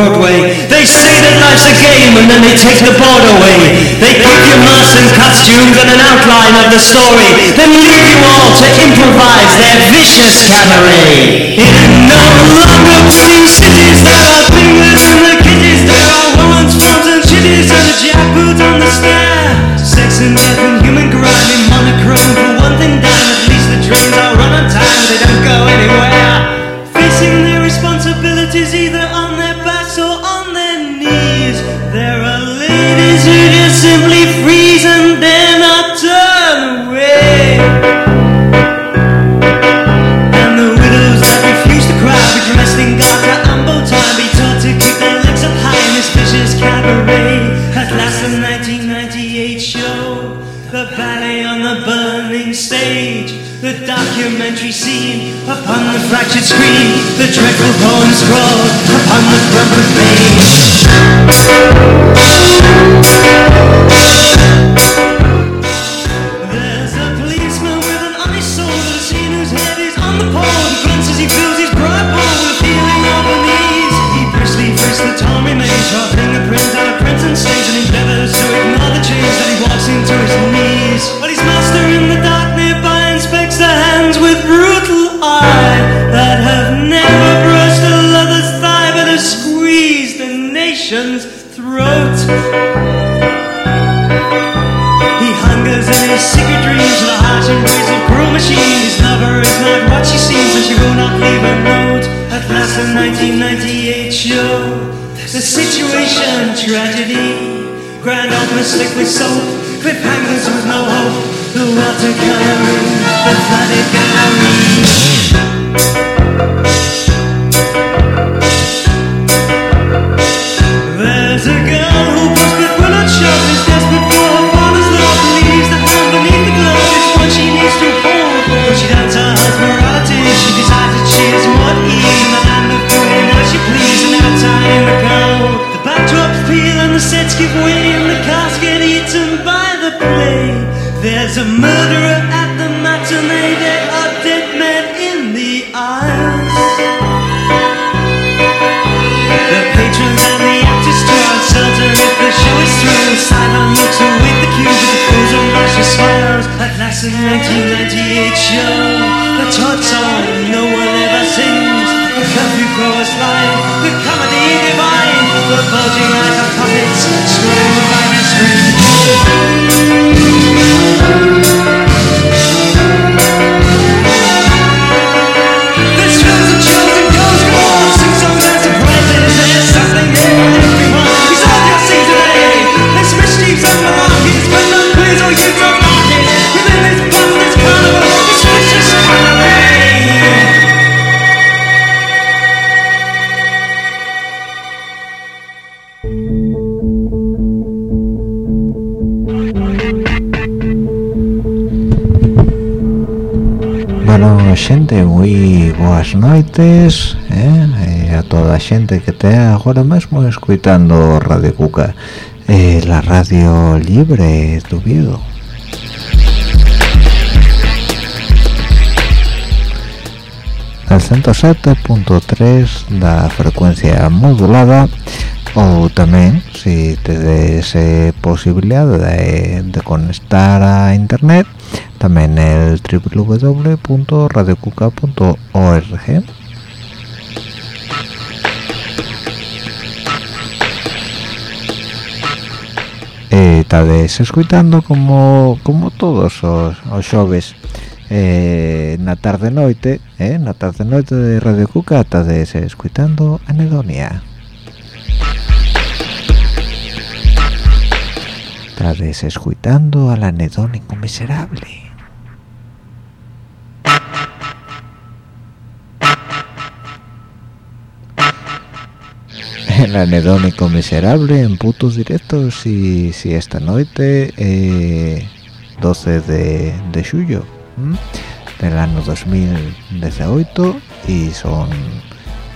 Broadway. They say that life's a game and then they take the board away. They give you masks and costumes and an outline of the story, then leave you all to improvise their vicious cabaret. In no longer clean cities, there are fingers in the kitties, there are women's forms and chitties and a jackboot on the stair. Sex and death and human grime in monochrome for one thing dime. At least the trains are run on time, they don't go anywhere. The fractured screen, the dreadful poem scrawled upon the crumpled page. Show, the situation tragedy. Grand opera slick with soap, cliffhangers with no hope. The watercoloring, the flooded xente, moi boas noites eh? Eh, a toda a xente que te agora mesmo escuitando Radio Cuca eh, la radio libre do Vido el 107.3 da frecuencia modulada ou tamén si tedes eh, posibilidade de, de conectar a internet tamén el www.radiocuca.org e estades escuitando como como todos os, os xoves eh, tarde noite eh, na tarde noite de Radio Cuca estades escuitando Anedonia. Estades escuitando al anedónico miserable el anedónico miserable en putos directos y si esta noche eh, 12 de, de ¿m? del año 2018 y son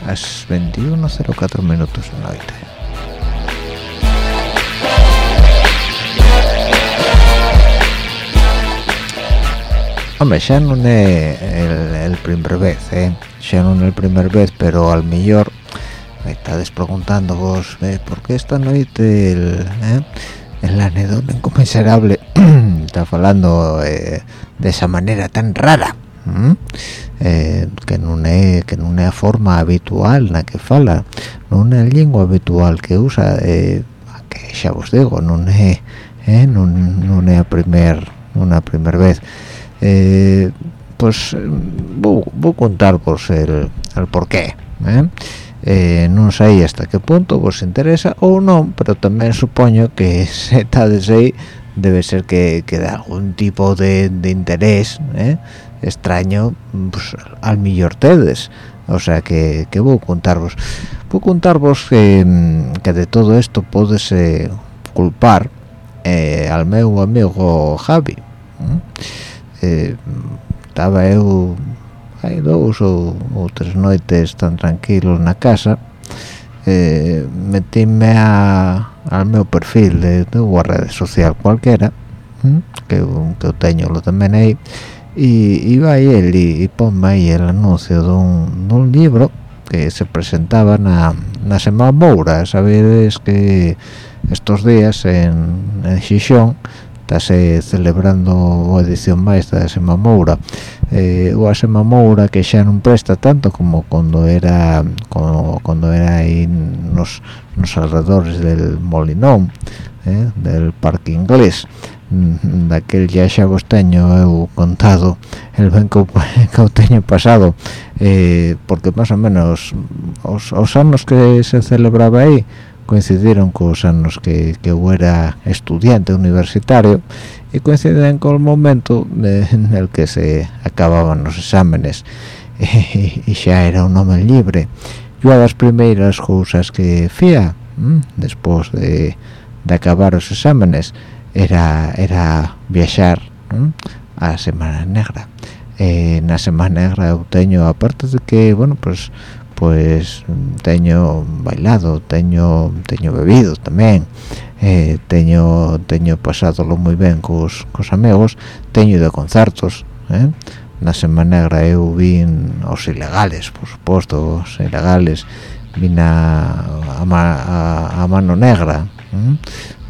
las 21.04 minutos de noche Hombre, xa non é el, el primer vez, eh? xa non é el primer vez, pero al mellor estás preguntando vos eh, por qué esta noche el, eh, el anedónico miserable está hablando eh, de esa manera tan rara eh, que no es que es forma habitual la que fala no es lengua habitual que usa que ya os digo no es no, no es a primer una primera vez. Pues voy, a contar pues el, el por qué eh, no sé hasta qué punto vos interesa o no pero también supongo que ahí debe ser que, que de algún tipo de, interés ¿eh? extraño pues, al millor ustedes o sea que, que voy a contaros voy a contaros que, que de todo esto puedes eh, culpar al meu amigo Javi estaba hai dous ou, o tres noites tan tranquilos na casa eh, metíme a, al meu perfil de, de unha rede social cualquiera hm, que, que eu teño lo tamén aí e, iba aí el e, e ponme aí el anuncio dun, dun libro que se presentaba na, na Semana Moura sabedes que estos días en, en Xixón estáse celebrando unha edición máis da Sema Moura. Eh, o Sema Moura que xa non presta tanto como cando era como, cando era aí nos, nos alrededores del Molinón eh, del Parque Inglés. Mm, daquel ya xa vos teño eu contado el ben que, que teño pasado eh, porque máis ou menos os, os anos que se celebraba aí coincidiron cos anos que, que eu era estudiante universitario y coinciden con el momento en el que se acababan los exámenes. Y ya era un hombre libre. Yo a las primeras cosas que hacía después de, acabar los exámenes era era viajar a Semana Negra. En la Semana Negra eu teño aparte de que bueno pues pues teño bailado teño teño bebido tamén eh, teño teño pasadolo moi ben cos, cos amigos teño de concertos eh? na semana negra eu vin os ilegales por suposto os ilegales vin a, a, a, a mano negra eh?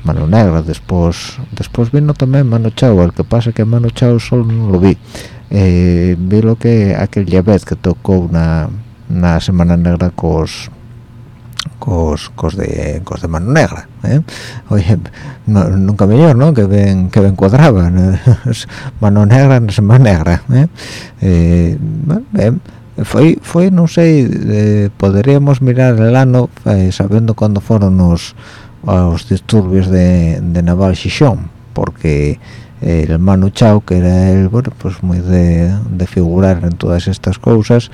mano negra despois despois vino tamén mano chao el que pasa que mano chao só non lo vi eh, vi lo que aquel llave que tocou na na Semana Negra cos cos, cos de cos de mano negra ¿eh? oye no, nunca mejor no que ven que ven cuadraba ¿no? mano negra no semana negra ¿eh? Eh, bueno, foi foi non sei eh, poderíamos mirar el ano eh, sabendo cuando fueron os os disturbios de, de Naval Xixón porque el hermano Chao que era el bueno pues muy de, de figurar en todas estas cosas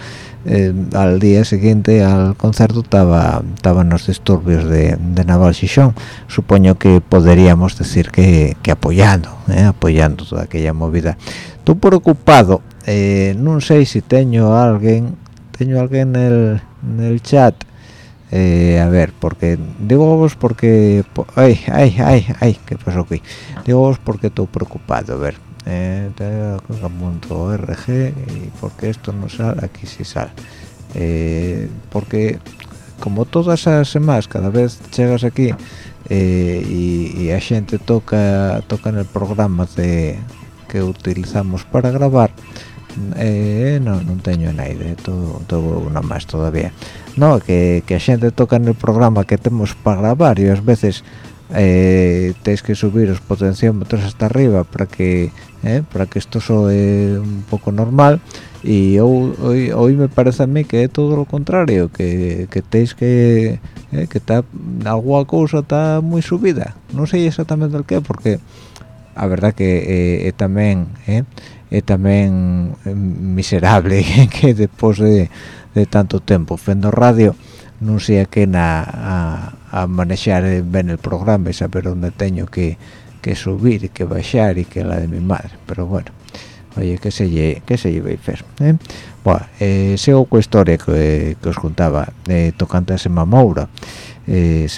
eh, al día siguiente al concierto estaba estaban los disturbios de, de Naval Xixón supongo que podríamos decir que, que apoyando eh, apoyando toda aquella movida. Tú preocupado eh, no sé si tengo alguien tengo alguien en el, en el chat. Eh, a ver porque digo vos porque ay ay ay ay qué pasó aquí digo vos porque estoy preocupado a ver eh, y porque esto no sale aquí sí sale. Eh, porque como todas esas semanas cada vez llegas aquí eh, y, y, a gente toca toca en el programa de que utilizamos para grabar eh, no, no tengo nadie todo, todo una más todavía. No, que, que a gente toca en el programa que tenemos para grabar y a veces eh, tenéis que subir os potenciómetros hasta arriba para que eh, para que isto soe un pouco normal. E eu hoy, hoy me parece a mí que é todo o contrario que, que tenéis que eh, que está alguna cosa está moi subida. Non sei exactamente el que porque a verdad que eh, eh, tamén eh, é tamén eh, miserable que después de, de tanto tempo. Fendo radio no sé a qué a, a manejar bien el programa y saber dónde tengo que, que subir que bajar y que la de mi madre pero bueno oye que se lle, que se lleve hacer eh? bueno, eh, historia que, que os contaba eh, tocante a Sema Moura eh,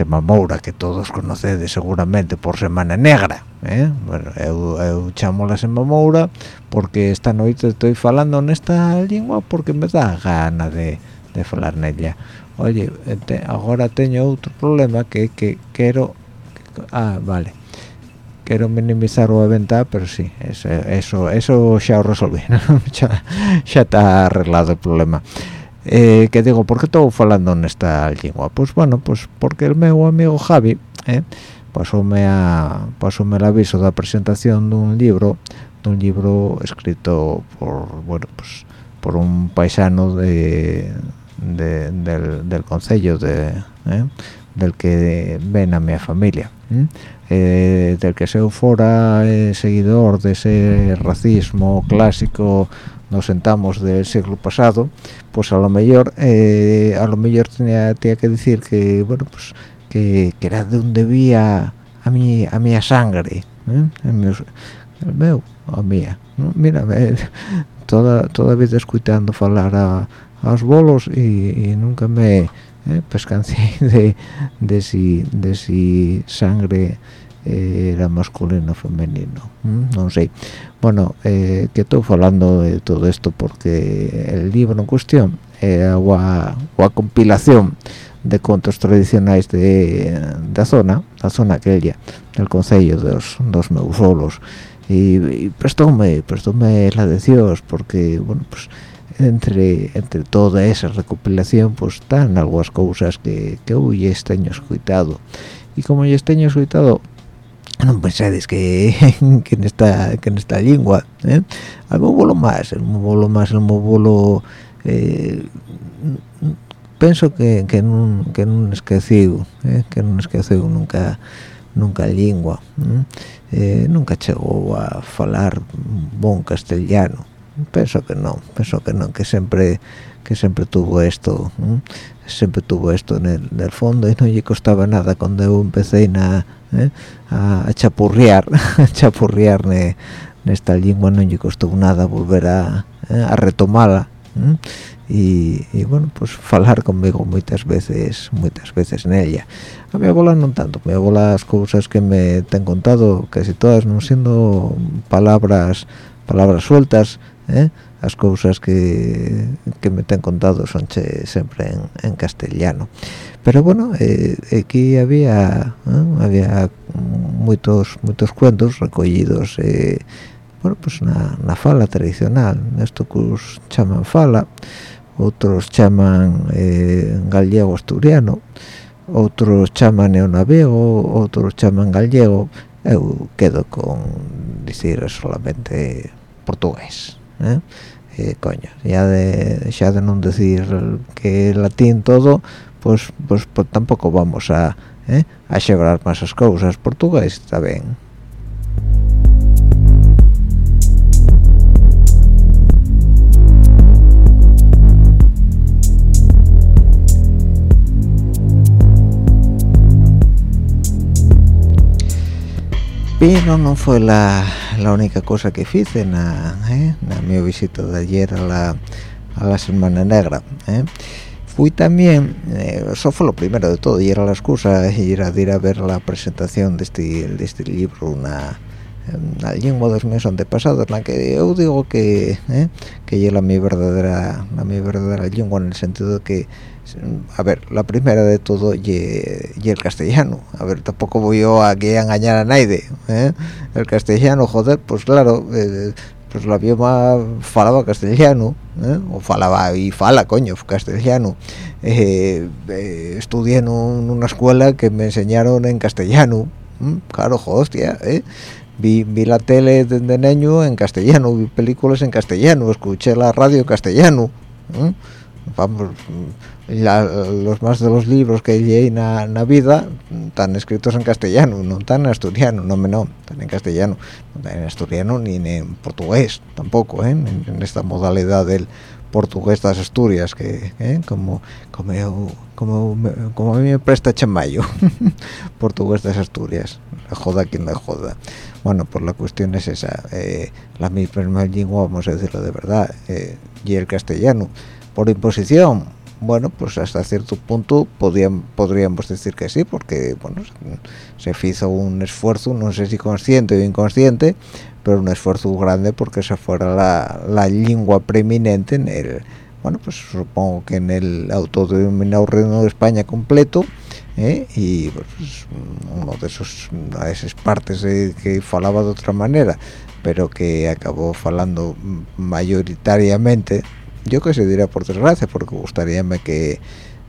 que todos conocedes seguramente por Semana Negra eh? bueno, eu, eu chamo la Sema Moura porque esta noite estoy falando nesta lengua porque me da gana de, de falar nella oye ahora tengo otro problema que que quiero ah vale. Quiero minimizar o venta pero sí eso eso, eso ya lo resolví ya, está arreglado el problema. Eh, que digo ¿por qué estoy hablando en esta lengua? pues bueno pues porque el meu amigo Javi eh, pasóme el aviso de la presentación de un libro de un libro escrito por bueno pues por un paisano de, del, del concello de, eh, del que ven a mi familia eh, del que se fuera eh, seguidor de ese racismo clásico nos sentamos del siglo pasado pues a lo mejor a lo mejor tenía, tenía que decir que bueno pues que, era de donde debía a mi a mi sangre el meu a mía mira toda toda vez escuchando hablar a, los bolos y, nunca me eh, de, de si de si sangre eh, era masculino o femenino no sé bueno eh, que estoy hablando de todo esto porque el libro en cuestión era una, compilación de contos tradicionales de, la zona la zona aquella del concello de los dos meusolos y, y prestóme prestóme la de Dios porque bueno pues entre entre toda esa recopilación pues están algunas cosas que que hoy año escuchado y como ya año escuchado no pensáis que, que en esta que en esta lengua ¿eh? al móvolo más el móvolo más el móvolo eh, pienso que, que no que no esquecido ¿eh? que no esquecido nunca nunca lengua eh, nunca llegó a hablar buen castellano pienso que no pienso que no que siempre que siempre tuvo esto siempre tuvo esto en el, fondo y no le costaba nada cuando yo empecé a, ¿eh? a, chapurrear a chapurrear en esta lengua no le costó nada volver a, ¿eh? a retomarla y, bueno pues hablar conmigo muchas veces muchas veces en ella a mi abuela no tanto mi abuela las cosas que me te han contado casi todas no siendo palabras palabras sueltas eh? as cousas que, que me ten contado son che sempre en, en castellano. Pero bueno, eh, aquí había eh, había moitos moitos cuentos recollidos eh, bueno, pues na, na fala tradicional. Nesto que os chaman fala outros chaman eh, gallego asturiano outros chaman neonavego outros chaman gallego. Eu quedo con dicir solamente portugués. ¿Eh? Eh, coño ya de ya de no decir que latín todo pues pues, pues tampoco vamos a ¿eh? a más esas cosas portugués está bien pero no fue la, única cosa que hice en, ¿eh? mi visita de ayer a la, a la Semana Negra. ¿eh? Fui también, eh, eso fue lo primero de todo, y era la excusa, y era de ir a ver la presentación de este, de este libro, una, lengua dos meses antepasados, la que yo digo que, ¿eh? que la mi verdadera, la mi verdadera lengua en el sentido de que a ver, la primera de todo y, el castellano. A ver, tampoco voy yo a que engañar a nadie. ¿eh? El castellano, joder, pues claro, eh, pues la bioma falaba castellano, ¿eh? o falaba y fala, coño, castellano. estudié en, una escuela que me enseñaron en castellano. Claro, hostia, Vi, vi, la tele de, niño en castellano, vi películas en castellano, escuché la radio en castellano. Vamos, los más de los libros que leí en la vida están escritos en castellano, no están en asturiano, no, no, están en castellano, no están en asturiano ni en portugués tampoco, ¿eh? en, esta modalidad del portugués de las Asturias, que ¿eh? como, como, como, como, a mí me presta Chamayo, portugués de las Asturias, la joda quien la joda. Bueno, pues la cuestión es esa, eh, la misma lengua, vamos a decirlo de verdad, y el castellano, por imposición, bueno, pues hasta cierto punto podríamos decir que sí, porque bueno, se hizo un esfuerzo, no sé si consciente o inconsciente, pero un esfuerzo grande porque esa fuera la, lengua preeminente en el, bueno pues supongo que en el autodenominado reino de España completo ¿eh? y pues, uno de esos de esas partes que falaba de otra manera pero que acabó falando mayoritariamente yo que se dirá por desgracia porque gustaríame que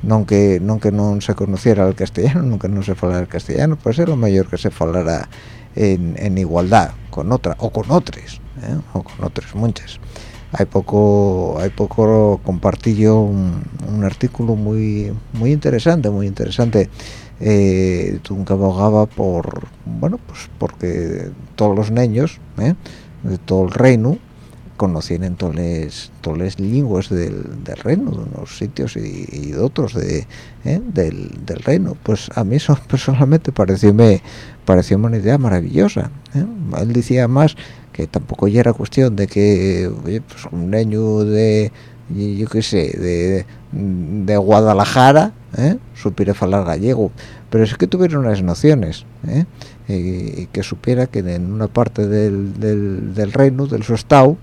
no que no que no se conociera el castellano nunca no se falara el castellano pues es lo mayor que se falara en, igualdad con otra o con otras ¿eh? o con otras muchas hay poco hay poco compartí yo un, artículo muy muy interesante muy interesante eh, que abogaba por bueno pues porque todos los niños ¿eh? de todo el reino conocían todas las lenguas del, reino de unos sitios y, de otros de, ¿eh? del, reino pues a mí eso personalmente pareció me pareció una idea maravillosa ¿eh? él decía más que tampoco ya era cuestión de que pues un niño de yo qué sé de, Guadalajara ¿eh? supiera hablar gallego pero es que tuviera unas nociones ¿eh? y, que supiera que en una parte del, del, reino del su estado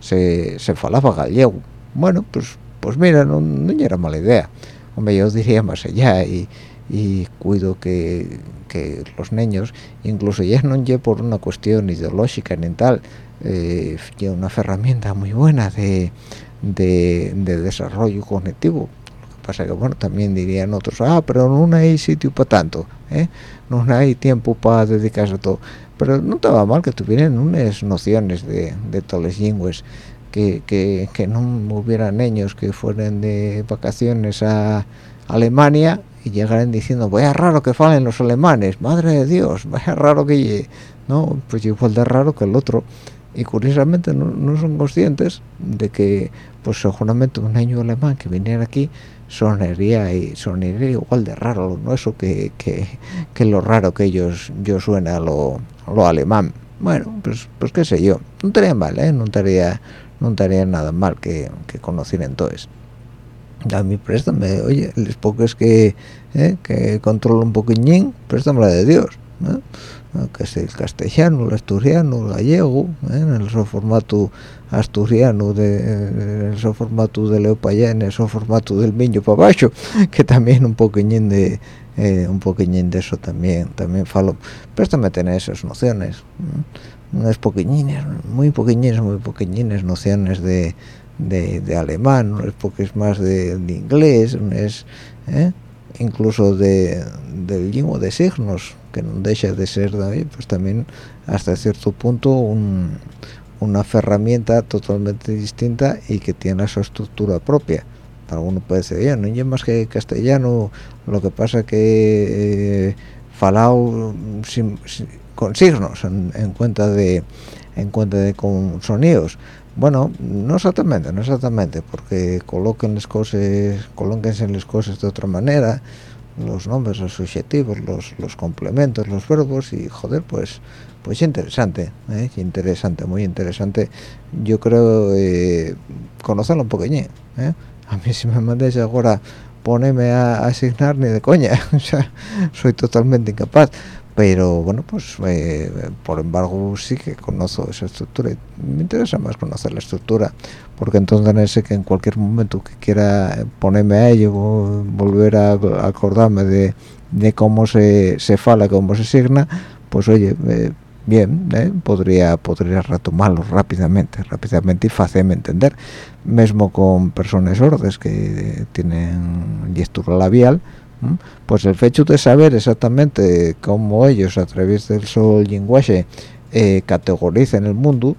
se, se falaba gallego bueno pues pues mira no, no era mala idea. Hombre yo diría más allá y, y cuido que, que los niños incluso ya no es por una cuestión ideológica ni tal eh, una herramienta muy buena de, de, desarrollo cognitivo. Lo que pasa que bueno también dirían otros ah pero no hay sitio para tanto ¿eh? no hay tiempo para dedicarse a todo pero no estaba mal que tuvieran unas nociones de, de lenguas que, que, que no hubiera niños que fueran de vacaciones a Alemania y llegaran diciendo vaya raro que falen los alemanes madre de dios vaya raro que no pues igual de raro que el otro. Y curiosamente no, son conscientes de que pues seguramente un año alemán que viniera aquí sonaría y sonaría igual de raro no eso que, que, lo raro que ellos yo suena lo, lo alemán bueno pues pues qué sé yo no estaría mal ¿eh? no estaría no estaría nada mal que, que conocieran entonces a mí préstame, oye, les pocos que, eh, que controlo un poquillín, préstame la de Dios. Que es el castellano, el asturiano, el gallego, ¿eh? en el formato asturiano, de, en el formato de Leopaya, en el formato del Miño para que también un poquillín de un poquillín de eso también, también falo, préstame tener esas nociones, unas poquillines, muy poquillines, muy poquillines nociones de de, alemán, porque es más de, inglés, es ¿eh? incluso de, del lingua de signos, que no deja de ser pues también hasta cierto punto una herramienta totalmente distinta y que tiene su estructura propia. Para uno puede decir, ya no es más que castellano, lo que pasa que eh, falado con signos en, cuenta de en cuenta de con sonidos bueno, no exactamente, no exactamente, porque coloquen las cosas, colóquense las cosas de otra manera, los nombres, los subjetivos, los, los complementos, los verbos y joder, pues pues interesante, ¿eh? interesante, muy interesante. Yo creo eh, conocerlo un poquillo. ¿eh? A mí si me mandáis ahora ponerme a, asignar ni de coña, o sea, soy totalmente incapaz pero bueno pues eh, por embargo sí que conozco esa estructura me interesa más conocer la estructura porque entonces sé que en cualquier momento que quiera ponerme a ello volver a, acordarme de, cómo se, se fala cómo se signa pues oye eh, bien eh, podría podría retomarlo rápidamente rápidamente y fácilmente entender. Mismo con personas sordas que tienen lectura labial pues el hecho de saber exactamente cómo ellos a través del su lenguaje eh, categoricen el mundo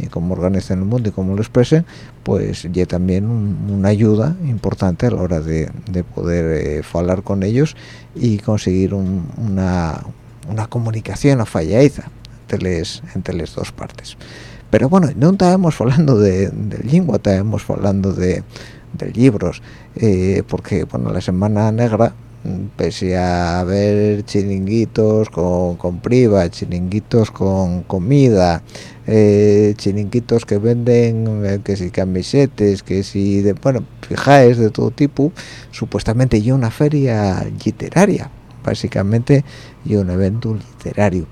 y cómo organizan el mundo y cómo lo expresen pues ya también una ayuda importante a la hora de, poder hablar eh, con ellos y conseguir una, una comunicación a fallaiza entre las entre las dos partes. Pero bueno no estábamos hablando de, de lengua estábamos hablando de de libros eh, porque bueno la semana negra pese a haber chiringuitos con, con priva chiringuitos con comida eh, chiringuitos que venden eh, que si camisetes que si de bueno fijáis de todo tipo supuestamente hay una feria literaria básicamente y un evento literario.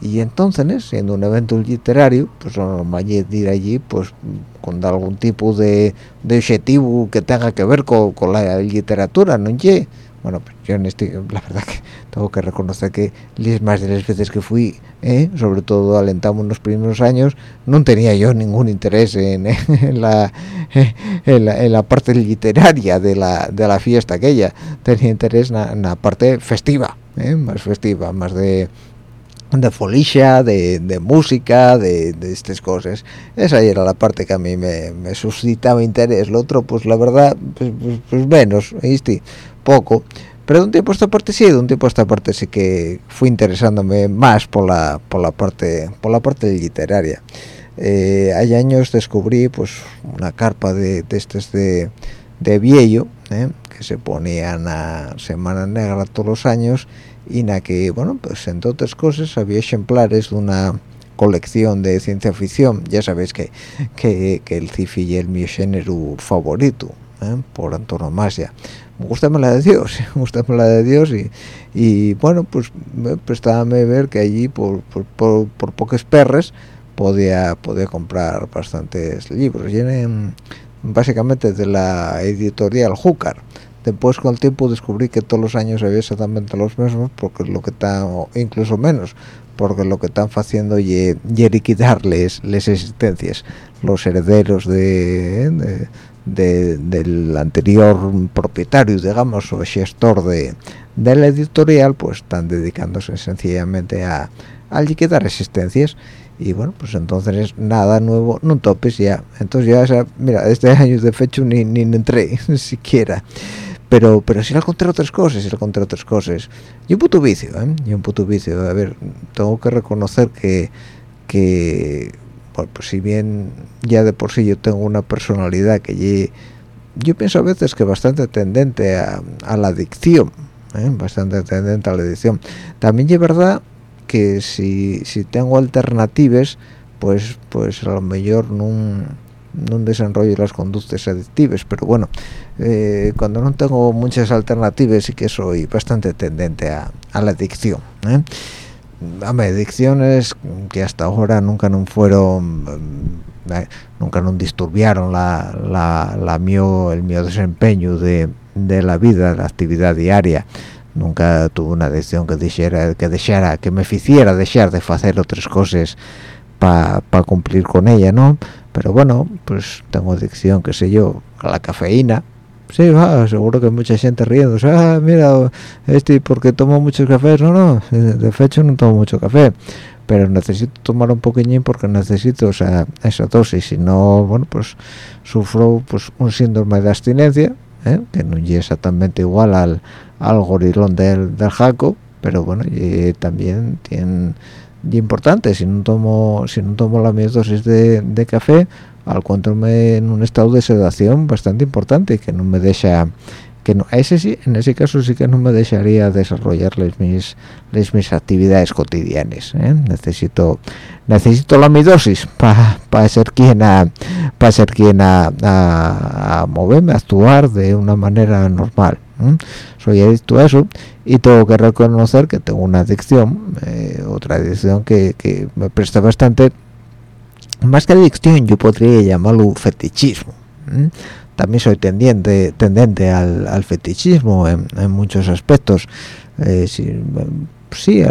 Y entonces siendo un evento literario pues normal ir allí pues con algún tipo de, objetivo que tenga que ver con, con la literatura no bueno yo en este la verdad que tengo que reconocer que más de las veces que fui ¿eh? sobre todo alentamos en los primeros años no tenía yo ningún interés en, en, la, en, la, parte literaria de la, de la fiesta aquella tenía interés en la, parte festiva ¿eh? más festiva más de de folicia, de, de música, de, de, estas cosas. Esa era la parte que a mí me, me suscitaba interés. Lo otro, pues la verdad, pues, pues, pues menos, ¿viste? Poco. Pero de un tiempo esta parte sí, de un tiempo esta parte sí que fui interesándome más por la, por la parte por la parte literaria. Eh, hay años descubrí pues una carpa de, de estos de, de viejo, ¿eh? Que se ponían a Semana Negra todos los años y en la que, bueno, pues entre otras cosas había ejemplares de una colección de ciencia ficción, ya sabéis que, que, que el cifi es mi género favorito, ¿eh? por antonomasia. Me gusta la de Dios, me gusta la de Dios y, y bueno, pues me prestaba a ver que allí por, por, por, por pocas perres podía, podía comprar bastantes libros. Vienen básicamente de la editorial Júcar después con el tiempo descubrí que todos los años había exactamente los mismos porque lo que están incluso menos porque lo que están haciendo y liquidarles las existencias. Los herederos de, del anterior propietario digamos o gestor de, de la editorial pues están dedicándose sencillamente a, a liquidar existencias. Y bueno pues entonces nada nuevo no topes ya. Entonces ya mira este año de fecho ni, ni entré siquiera pero pero si le conté otras cosas le conté otras cosas y un puto vicio ¿eh? y un puto vicio a ver tengo que reconocer que que pues si bien ya de por sí yo tengo una personalidad que yo, pienso a veces que bastante tendente a, la adicción ¿eh? bastante tendente a la adicción también es verdad que si, si tengo alternativas pues pues a lo mejor no no desarrollo las conductas adictivas pero bueno eh, cuando no tengo muchas alternativas sí que soy bastante tendente a, la adicción ¿eh? a adicciones que hasta ahora nunca no fueron mm, eh, nunca no disturbiaron la, la, la el mío desempeño de, de la vida la actividad diaria nunca tuve una adicción que dijera que dejara que me hiciera dejar de hacer otras cosas para cumplir con ella no pero bueno pues tengo adicción qué sé yo a la cafeína sí va seguro que mucha gente riendo ah mira este porque tomo muchos cafés no no de hecho no tomo mucho café pero necesito tomar un poquillín porque necesito o sea, esa dosis si no bueno pues sufro pues un síndrome de abstinencia ¿eh? que no es exactamente igual al, al gorilón del, del jaco pero bueno también tiene y importante si no tomo si no tomo la misma dosis de, de café encontrarme en un estado de sedación bastante importante que no me deja que no ese sí en ese caso sí que no me dejaría desarrollar mis mis actividades cotidianas ¿eh? necesito necesito la mi dosis para ser quien a para ser quien a, a, moverme a actuar de una manera normal ¿eh? soy adicto a eso y tengo que reconocer que tengo una adicción eh, otra adicción que, que me presta bastante más que adicción yo podría llamarlo fetichismo también soy tendiente tendente al, fetichismo en, muchos aspectos. Eh, sí,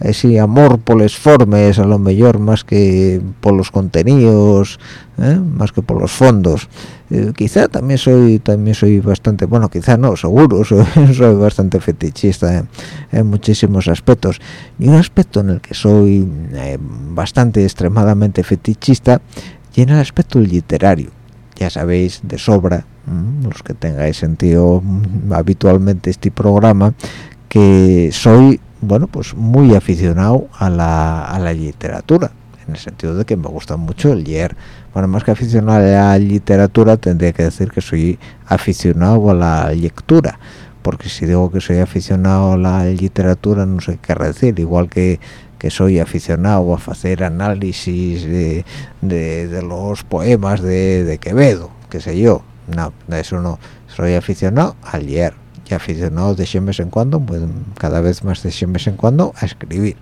ese amor por los formes a lo mejor más que por los contenidos ¿eh? más que por los fondos eh, quizá también soy también soy bastante bueno quizá no seguro soy, bastante fetichista en, muchísimos aspectos y un aspecto en el que soy eh, bastante extremadamente fetichista y en el aspecto literario ya sabéis de sobra los que tengáis sentido mm, habitualmente este programa que soy bueno pues muy aficionado a la, a la literatura en el sentido de que me gusta mucho el leer. Bueno más que aficionado a la literatura tendría que decir que soy aficionado a la lectura porque si digo que soy aficionado a la literatura no sé qué decir. Igual que que soy aficionado a hacer análisis de, de, los poemas de, de, Quevedo qué sé yo. No eso no. Soy aficionado a leer y aficionado de vez en cuando pues cada vez más de vez en cuando a escribir.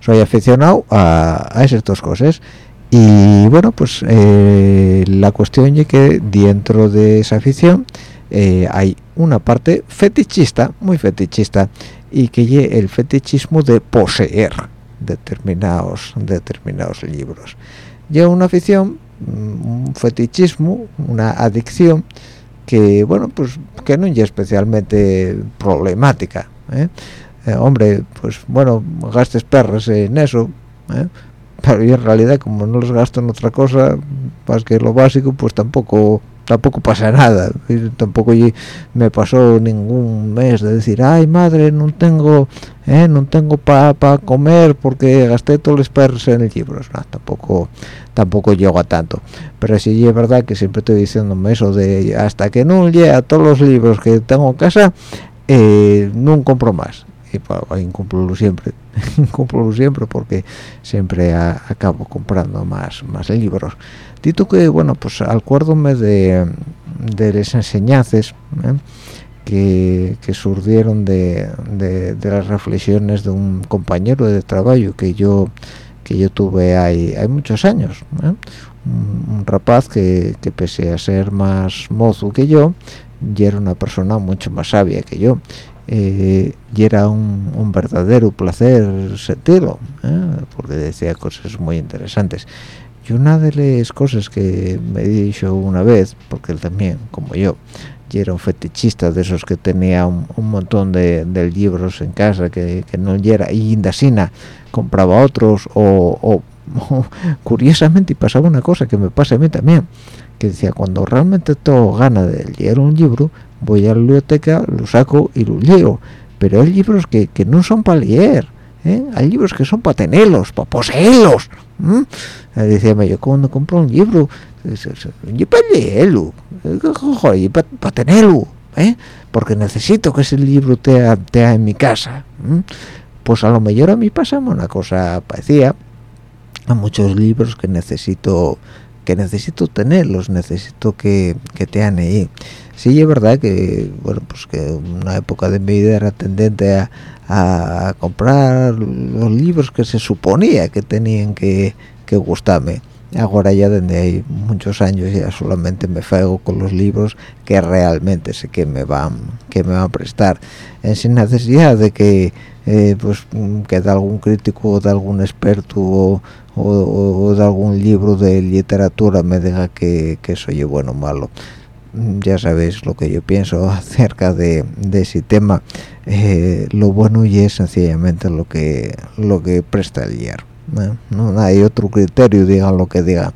Soy aficionado a, a esas dos cosas. Y bueno pues eh, la cuestión es que dentro de esa afición eh, hay una parte fetichista muy fetichista y que es el fetichismo de poseer determinados determinados libros. Lleva una afición un fetichismo una adicción que bueno pues que no es especialmente problemática ¿eh? Eh, hombre pues bueno gastes perras en eso ¿eh? pero yo en realidad como no los gasto en otra cosa más que lo básico pues tampoco tampoco pasa nada. Tampoco me pasó ningún mes de decir ay madre no tengo eh, no tengo para comer porque gasté todos los perros en libros no, tampoco tampoco llego a tanto. Pero sí es verdad que siempre estoy diciéndome eso de hasta que no llegue a todos los libros que tengo en casa eh, no compro más y pues, incumplo siempre incumplo siempre porque siempre acabo comprando más más libros Tito que bueno pues acuérdome de de las enseñanzas ¿eh? que, que surgieron de, de, las reflexiones de un compañero de trabajo que yo que yo tuve hay, hay muchos años ¿eh? un, rapaz que, que pese a ser más mozo que yo y era una persona mucho más sabia que yo eh, y era un, verdadero placer sentirlo ¿eh? porque decía cosas muy interesantes y una de las cosas que me dijo una vez porque él también como yo y era un fetichista de esos que tenía un, montón de, libros en casa que, no era y Indasina compraba otros o, curiosamente y pasaba una cosa que me pasa a mí también que decía cuando realmente tengo ganas de leer un libro voy a la biblioteca lo saco y lo leo pero hay libros que, que no son para leer ¿eh? hay libros que son para tenerlos para poseerlos decía yo cuando compro un libro yo para leerlo y para tenerlo ¿eh? porque necesito que ese libro esté en mi casa pues a lo mejor a mí pasa una cosa parecía a muchos libros que necesito que necesito tenerlos necesito que, que te ahí sí es verdad que bueno pues que una época de mi vida era tendente a, a comprar los libros que se suponía que tenían que, que gustarme. Ahora ya desde hay muchos años ya solamente me fego con los libros que realmente sé que me van que me van a prestar. Eh, sin necesidad de que eh, pues que de algún crítico o de algún experto o, o, de algún libro de literatura me diga que, que soy bueno o malo ya sabéis lo que yo pienso acerca de, ese tema. Eh, lo bueno y es sencillamente lo que lo que presta el hierro no hay otro criterio digan lo que digan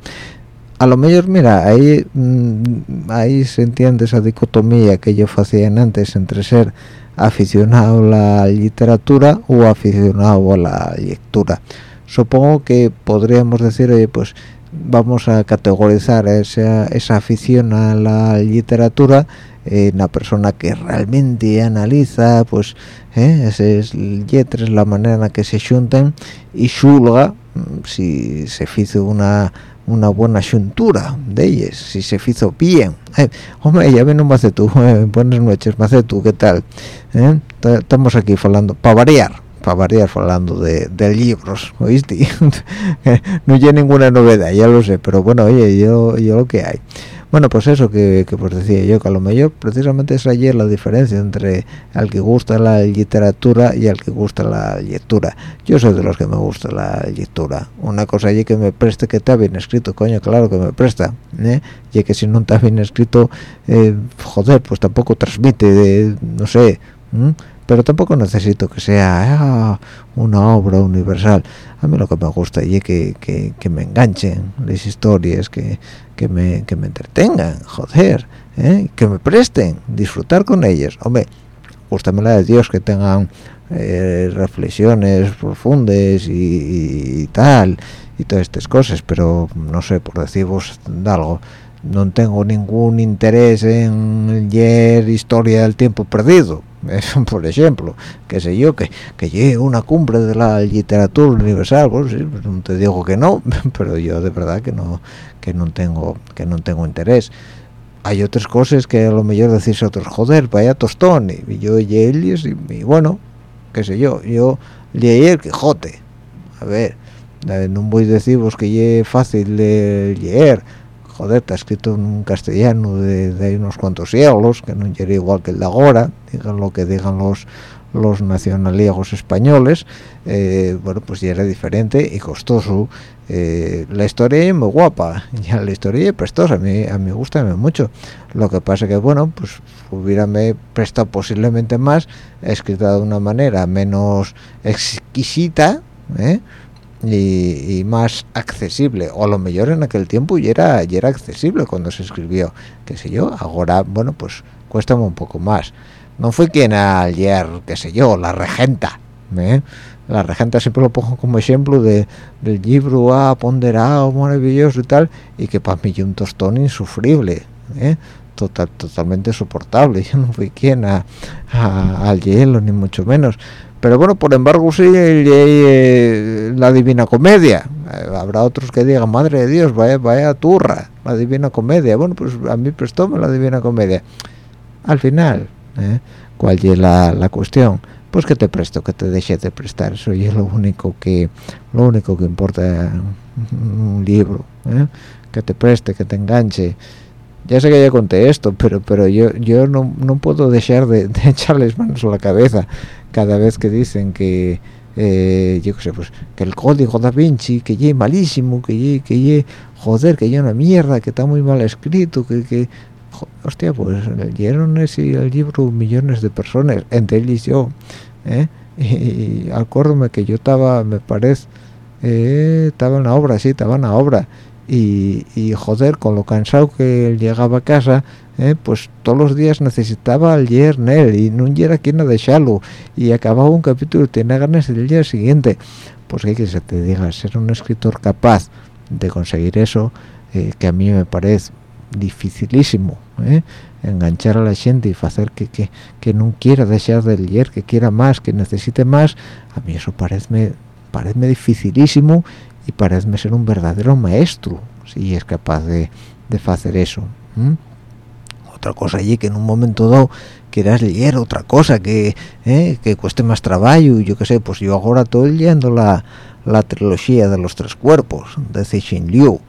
a lo mejor mira ahí mm, ahí se entiende esa dicotomía que yo hacía antes entre ser aficionado a la literatura o aficionado a la lectura. Supongo que podríamos decir oye pues vamos a categorizar esa, esa afición a la literatura en una persona que realmente analiza pues ¿eh? esas letras la manera en la que se juntan y xulga mm, si se hizo una una buena juntura de ellas si se hizo bien eh, hombre ya ven un macetu eh, buenas noches macetu qué tal eh, estamos aquí hablando para variar para variar hablando de, de libros oíste no hay ninguna novedad ya lo sé pero bueno oye yo yo lo que hay. Bueno pues eso que, que pues decía yo que a lo mejor precisamente es ayer la diferencia entre al que gusta la literatura y al que gusta la lectura. Yo soy de los que me gusta la lectura. Una cosa allí que me preste que está bien escrito coño claro que me presta ¿eh? y que si no está bien escrito eh, joder pues tampoco transmite no sé pero tampoco necesito que sea ah, una obra universal. A mí lo que me gusta es que, que, me enganchen las historias que, que, me, me entretengan joder ¿eh? que me presten disfrutar con ellas. Hombre gustame la de Dios que tengan eh, reflexiones profundas y, tal y todas estas cosas. Pero no sé por deciros algo no tengo ningún interés en leer historia del tiempo perdido por ejemplo que sé yo que que llegue una cumbre de la literatura universal pues, pues no te digo que no pero yo de verdad que no que no tengo que no tengo interés. Hay otras cosas que a lo mejor decís a otros joder vaya tostón y yo y y, y, bueno qué sé yo yo leí el Quijote a ver no voy a deciros que es fácil de leer joder está escrito en un castellano de, de unos cuantos siglos que no era igual que el de ahora digan lo que digan los los nacionaliegos españoles eh, bueno pues ya era diferente y costoso eh, la historia es muy guapa ya la historia es prestosa a mí a mí gusta mucho lo que pasa que bueno pues hubiérame prestado posiblemente más escrita de una manera menos exquisita ¿eh? Y, más accesible o a lo mejor en aquel tiempo ya era ya era accesible cuando se escribió qué sé yo ahora bueno pues cuesta un poco más no fue quien ayer, qué sé yo, la regenta. ¿eh? La regenta siempre lo pongo como ejemplo de, del libro ah, ponderado, maravilloso y tal, y que para mí un tostón insufrible, ¿eh? Total, totalmente soportable. Yo no fui quien a, al hielo, ni mucho menos. Pero bueno, por embargo, sí, eh, la Divina Comedia. habrá otros que digan, madre de Dios, vaya, vaya turra, la Divina Comedia. Bueno, pues a mí prestóme la Divina Comedia. Al final, ¿eh? ¿cuál es la, cuestión? pues que te presto, que te deje de prestar, eso es lo único que lo único que importa un libro, ¿eh? que te preste, que te enganche. Ya sé que ya conté esto, pero pero yo yo no, no puedo dejar de, echarles manos a la cabeza cada vez que dicen que eh, yo qué sé, pues que el código da Vinci, que ye malísimo, que ye, que joder, que ye una mierda, que está muy mal escrito, que, que hostia, pues leyeron ese el libro millones de personas, entre ellos yo, ¿eh? y, acuérdome que yo estaba, me parece, eh, estaba en la obra, sí, estaba en la obra, y, joder, con lo cansado que llegaba a casa, ¿eh? pues todos los días necesitaba leer en él, y no era quien dejarlo, y acababa un capítulo y tenía ganas del día siguiente, pues hay que se te diga, ser un escritor capaz de conseguir eso, que a mí me parece dificilísimo ¿eh? enganchar a la gente y hacer que, que, que, no quiera dejar de leer, que quiera más, que necesite más, a mí eso parece parece dificilísimo y parece ser un verdadero maestro si es capaz de, de hacer eso. Otra cosa allí que en un momento dado quieras leer otra cosa que, ¿eh? que cueste más trabajo, yo qué sé, pues yo ahora estoy leyendo la, la trilogía de los tres cuerpos de Cixin Liu,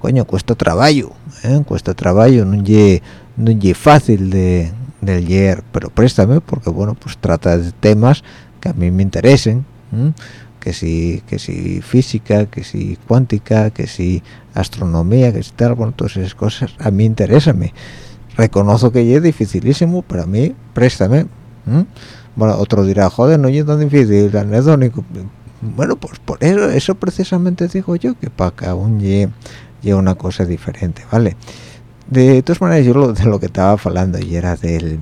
coño, cuesta trabajo, ¿eh? cuesta trabajo, no es no fácil de, leer, pero préstame porque, bueno, pues trata de temas que a mí me interesen, que si, que si física, que si cuántica, que si astronomía, que si tal, bueno, todas esas cosas a mí interesan. Reconozco que es dificilísimo, pero a mí préstame. Bueno, otro dirá, joder, no es tan difícil, anedónico. Bueno, pues por eso, eso precisamente digo yo, que para que aún llegue y una cosa diferente, ¿vale? De todas maneras, yo lo, de lo que estaba hablando y era del,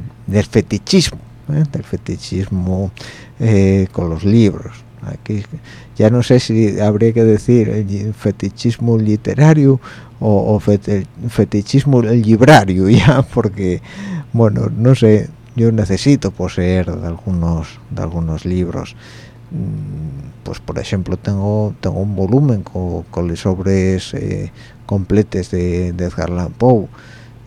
fetichismo, ¿eh? del fetichismo eh, con los libros. Aquí ya no sé si habría que decir el fetichismo literario o, fetichismo librario, ya, porque, bueno, no sé, yo necesito poseer de algunos, de algunos libros. Mm, pues por ejemplo tengo tengo un volumen con, con los sobres eh, completes de, de Edgar Allan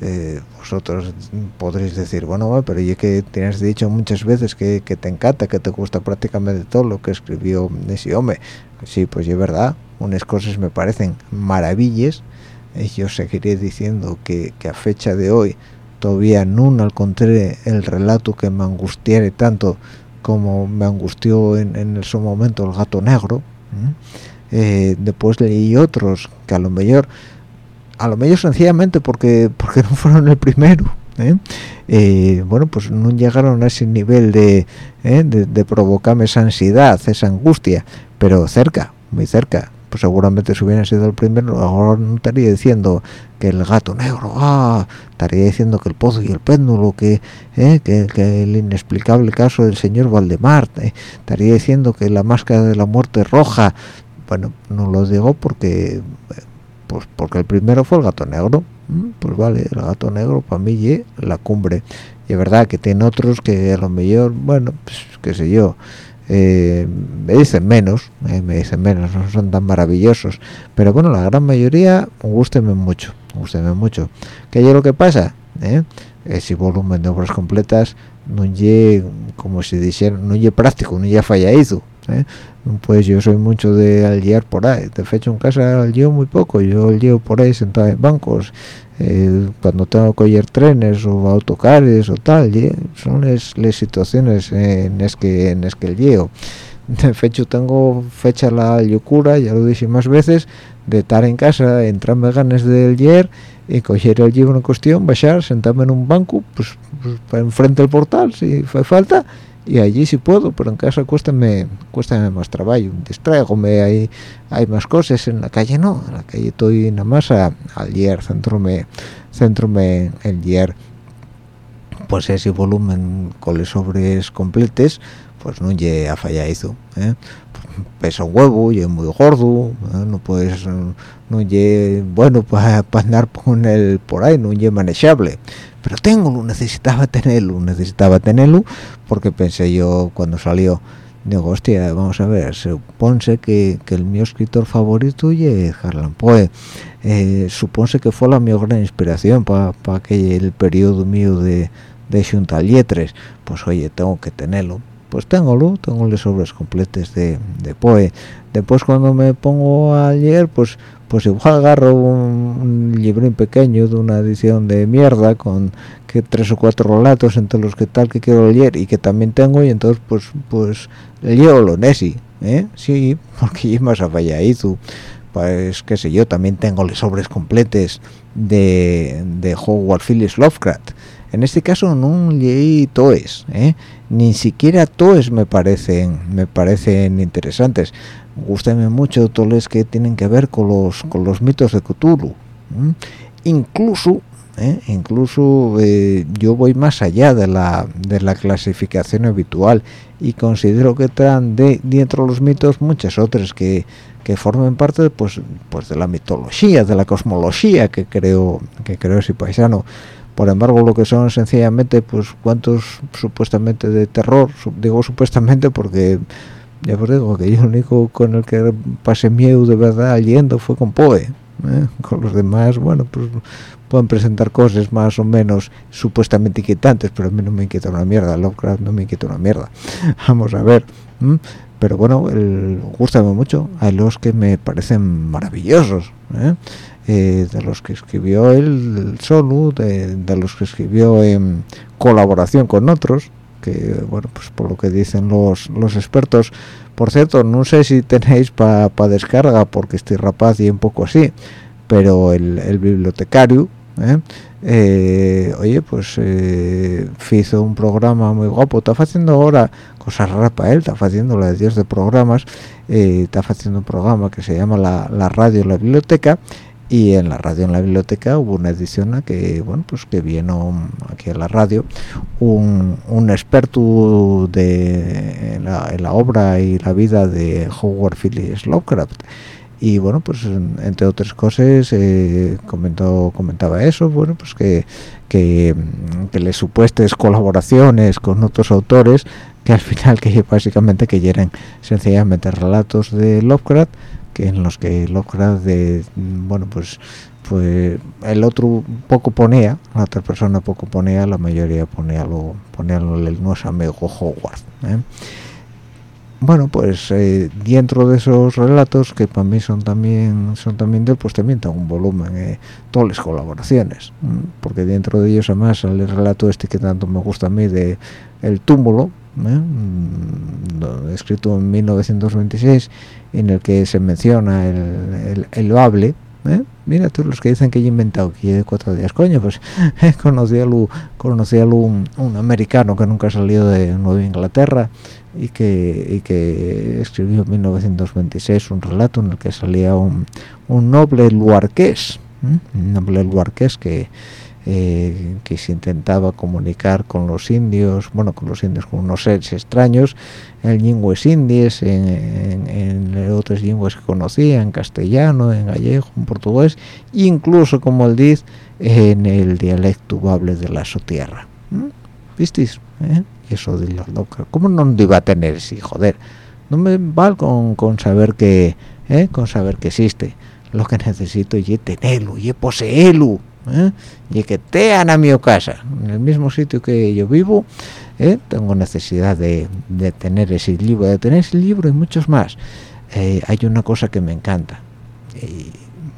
eh, vosotros podréis decir bueno pero ya que tienes dicho muchas veces que, te encanta que te gusta prácticamente todo lo que escribió ese hombre sí pues es verdad unas cosas me parecen maravillas y yo seguiré diciendo que, que, a fecha de hoy todavía no encontré el relato que me angustiare tanto como me angustió en, en su momento el gato negro eh, después leí otros que a lo mejor a lo mejor sencillamente porque porque no fueron el primero ¿eh? Eh, bueno pues no llegaron a ese nivel de, de, provocarme esa ansiedad esa angustia pero cerca muy cerca. Pues seguramente si hubiera sido el primero no estaría diciendo que el gato negro ah estaría diciendo que el pozo y el péndulo que, que, que, el inexplicable caso del señor Valdemar estaría diciendo que la máscara de la muerte roja. Bueno no lo digo porque pues porque el primero fue el gato negro pues vale el gato negro para mí es la cumbre. Y es verdad que tiene otros que a lo mejor bueno pues qué sé yo eh, me dicen menos eh, me dicen menos no son tan maravillosos. Pero bueno la gran mayoría gústeme mucho gústeme mucho. ¿qué es lo que pasa? ¿eh? ese volumen de obras completas no lle como si dijera no lle práctico no lle fallaizo ¿eh? pues yo soy mucho de aliar por ahí. De hecho en casa lío muy poco. Yo lío por ahí sentado en bancos. Eh, cuando tengo que coger trenes o autocares o tal son las situaciones en es que en es que lío de hecho tengo fecha la locura ya lo dije más veces de estar en casa entrarme ganas del yer y coger el libro en cuestión bajar sentarme en un banco pues, pues enfrente del portal si hace falta y allí sí puedo pero en casa cuesta cuesta más trabajo me hay hay más cosas en la calle no en la calle estoy nada más al yer centro me centro me el yer pues ese volumen con los sobres completes pues no lle a fallaizo ¿eh? pesa un huevo y es muy gordo ¿eh? no puedes no lle bueno para andar por el por ahí no lle manejable pero tengo necesitaba tenerlo necesitaba tenerlo porque pensé yo cuando salió digo hostia vamos a ver supone que, que el mi escritor favorito es Harlan Poe. Eh, que fue la mi gran inspiración para pa que el periodo mío de de letras pues oye tengo que tenerlo. Pues tengo tengo los sobres completos de, de Poe. Después cuando me pongo a leer pues pues igual agarro un, un librín pequeño de una edición de mierda con que tres o cuatro relatos entre los que tal que quiero leer y que también tengo y entonces pues pues leo lo Nessie ¿eh? sí porque es más tú pues qué sé yo también tengo los sobres completos de, de Howard Phillips Lovecraft en este caso no leí toes ¿eh? ni siquiera toes me parecen me parecen interesantes gustan mucho todos los que tienen que ver con los con los mitos de Cthulhu incluso ¿eh? incluso eh, yo voy más allá de la de la clasificación habitual y considero que traen de dentro de los mitos muchas otras que que formen parte pues pues de la mitología de la cosmología que creo que creo ese paisano por embargo lo que son sencillamente pues cuantos supuestamente de terror digo supuestamente porque ya os digo que yo el único con el que pasé miedo de verdad yendo fue con Poe ¿eh? con los demás bueno pues pueden presentar cosas más o menos supuestamente inquietantes pero a mí no me inquieta una mierda Lovecraft no me inquieta una mierda vamos a ver pero bueno el, gustame mucho hay los que me parecen maravillosos ¿eh? Eh, de los que escribió él solo, de, los que escribió en colaboración con otros, que bueno, pues por lo que dicen los, los expertos, por cierto, no sé si tenéis para descarga, porque estoy rapaz y un poco así, pero el, bibliotecario, ¿eh? Eh, oye, pues hizo un programa muy guapo, está haciendo ahora cosas raras para él, está haciendo la de Dios de programas, está haciendo un programa que se llama la, la radio la biblioteca y en la radio en la biblioteca hubo una edición a que bueno pues que vino aquí a la radio un, un experto de en la, obra y la vida de Howard Phillips Lovecraft. Y bueno pues entre otras cosas eh, comentó comentaba eso bueno pues que que, que supuestas colaboraciones con otros autores que al final que básicamente que eran sencillamente relatos de Lovecraft que en los que Lovecraft de bueno pues pues el otro poco ponía la otra persona poco ponía la mayoría ponía lo ponía el nuestro amigo Howard ¿eh? bueno pues eh, dentro de esos relatos que para mí son también son también de pues también tengo un volumen eh, todas las colaboraciones porque dentro de ellos además el relato este que tanto me gusta a mí de el túmulo ¿eh? Mm, escrito en 1926 en el que se menciona el, el, el ¿eh? mira tú los que dicen que he inventado que de cuatro días coño pues conocí a un, un, americano que nunca salió de Nueva Inglaterra y que, y que escribió en 1926 un relato en el que salía un, un noble luarqués ¿eh? un noble luarqués que eh, que se intentaba comunicar con los indios, bueno, con los indios, con unos seres extraños, en lenguas indies, en, en, otras lenguas que conocía, en castellano, en gallego, en portugués, incluso, como él dice, en el dialecto bable de la sotierra. ¿Visteis? ¿Eh? Eso de los locos. ¿Cómo no iba a tener si joder? No me vale con, con saber que, ¿eh? con saber que existe. Lo que necesito es tenerlo, y poseerlo. ¿Eh? y que tean a mi casa. En el mismo sitio que yo vivo ¿eh? tengo necesidad de, tener ese libro de tener ese libro y muchos más. Eh, hay una cosa que me encanta. Y,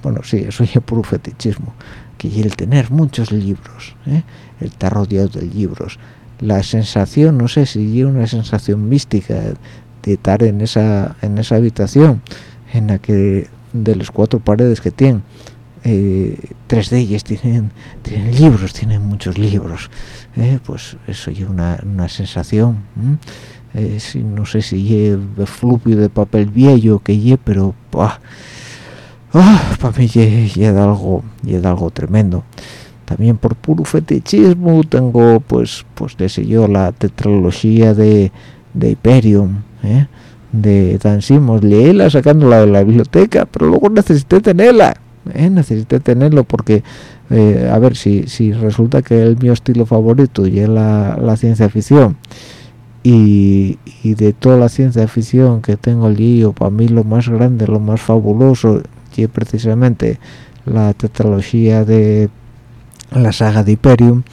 bueno sí eso es puro fetichismo que el tener muchos libros el estar rodeado de libros. La sensación no sé si es una sensación mística de estar en esa en esa habitación en la que de las cuatro paredes que tiene eh, tres de ellas tienen, libros, tienen muchos libros, eh, pues eso es una, una, sensación, eh, si, no sé si es flupio de papel viejo que ye, pero para mí es algo, algo tremendo. También por puro fetichismo tengo, pues, pues qué sé yo, la tetralogía de, de Hyperion, de Dan Simmons, leíla sacándola de la biblioteca, pero luego necesité tenerla ¿eh? necesité tenerlo porque eh, a ver si, si resulta que el mi estilo favorito y es la, la ciencia ficción y, y, de toda la ciencia ficción que tengo allí o para mí lo más grande lo más fabuloso y es precisamente la tetralogía de la saga de Hyperion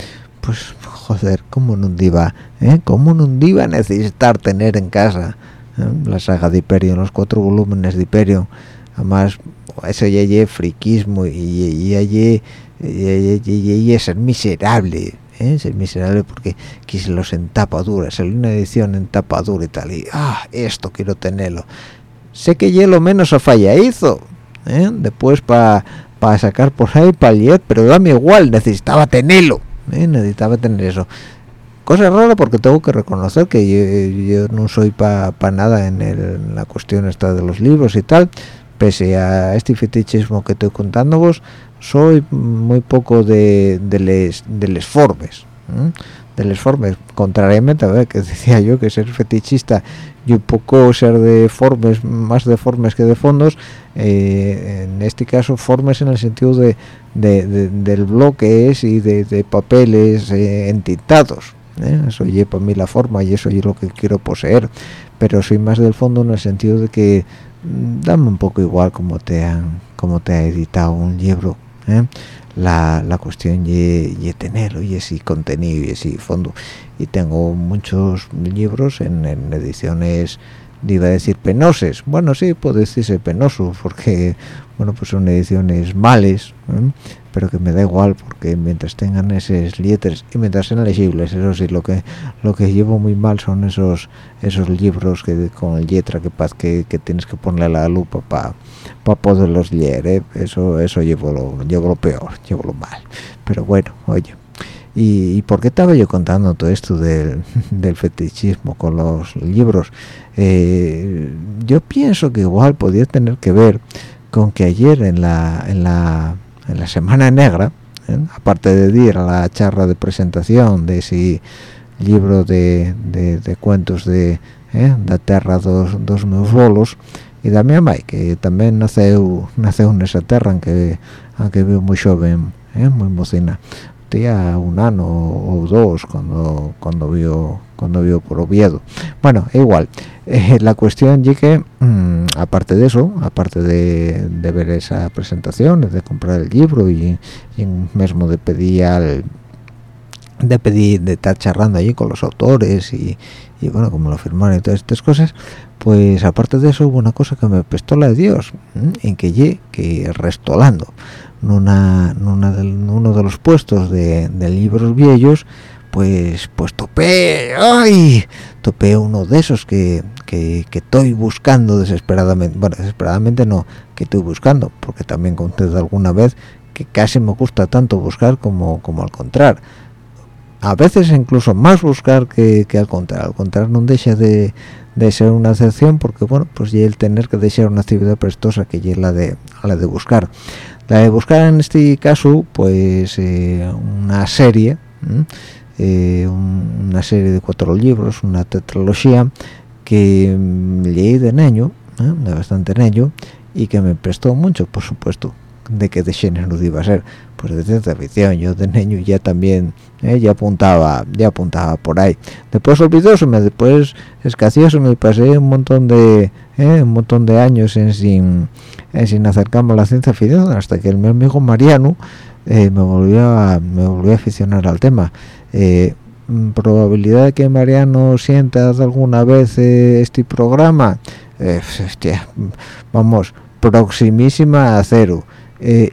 pues joder cómo no iba ¿eh? cómo no iba a necesitar tener en casa ¿eh? la saga de Hyperion los cuatro volúmenes de Hyperion además eso ya es friquismo y allí es ser miserable ¿eh? ser miserable porque los en tapadura salió una edición en tapadura y tal y ah esto quiero tenerlo sé que ya lo menos a falla hizo ¿eh? después para sacar por ahí paliet pero dame igual necesitaba tenerlo ¿eh? necesitaba tener eso cosa rara porque tengo que reconocer que yo, no soy para nada en, en, la cuestión esta de los libros y tal pese a este fetichismo que estoy contando vos soy muy poco de, de les de les formes de les formes. Contrariamente a ver que decía yo que ser fetichista y un poco ser de formes más de formes que de fondos eh, en este caso formes en el sentido de, de, del bloques y de, papeles eh, entintados ¿eh? eso lleva para mí la forma y eso es lo que quiero poseer. Pero soy más del fondo en el sentido de que dame un poco igual como te han como te ha editado un libro ¿eh? la, la, cuestión y tenerlo y ese contenido y ese fondo y tengo muchos libros en, ediciones iba a decir penoses bueno sí puede decirse penoso porque bueno pues son ediciones males pero que me da igual porque mientras tengan esas letras y mientras sean legibles eso sí lo que lo que llevo muy mal son esos esos libros que con letra que que, que tienes que ponerle la lupa para para poderlos leer ¿eh? eso eso llevo lo llevo lo peor llevo lo mal. Pero bueno oye ¿Y, por qué estaba yo contando todo esto del, del fetichismo con los libros? Eh, yo pienso que igual podía tener que ver con que ayer en la, en la en la Semana Negra, ¿eh? aparte de ir a la charla de presentación de ese libro de, de, cuentos de ¿eh? la Terra dos, dos meus bolos, y también hay que también nace nace en esa terra aunque aunque veo muy joven ¿eh? muy mocina un año o dos cuando cuando vio cuando vio por Oviedo. Bueno igual. Eh, la cuestión y que mm, aparte de eso aparte de, ver esa presentación de comprar el libro y, mismo de pedir al de pedir de estar charlando allí con los autores y, bueno como lo firmaron y todas estas cosas pues aparte de eso hubo una cosa que me prestó la de Dios en que llegué que restolando en, una, en, uno de los puestos de, libros viejos pues pues topé ay topé uno de esos que, que, estoy buscando desesperadamente bueno desesperadamente no que estoy buscando porque también conté alguna vez que casi me gusta tanto buscar como como al contrario a veces incluso más buscar que, que al contrario al contrario no deja de, de, ser una excepción porque bueno pues y el tener que dejar una actividad prestosa que es la de la de buscar la de buscar en este caso pues eh, una serie eh, una serie de cuatro libros, una tetralogía que mm, leí de niño, de bastante niño, y que me prestó mucho, por supuesto, de que de género iba a ser, pues de ciencia ficción, yo de niño ya también, ¿eh? ya apuntaba, ya apuntaba por ahí. Después olvidóseme, después escacióse, me pasé un montón de, un montón de años en sin, en sin acercarme a la ciencia ficción, hasta que el mi amigo Mariano, me volvió a me volvió a aficionar al tema. Mm, probabilidad de que Mariano sienta alguna vez este programa hostia, vamos proximísima a cero.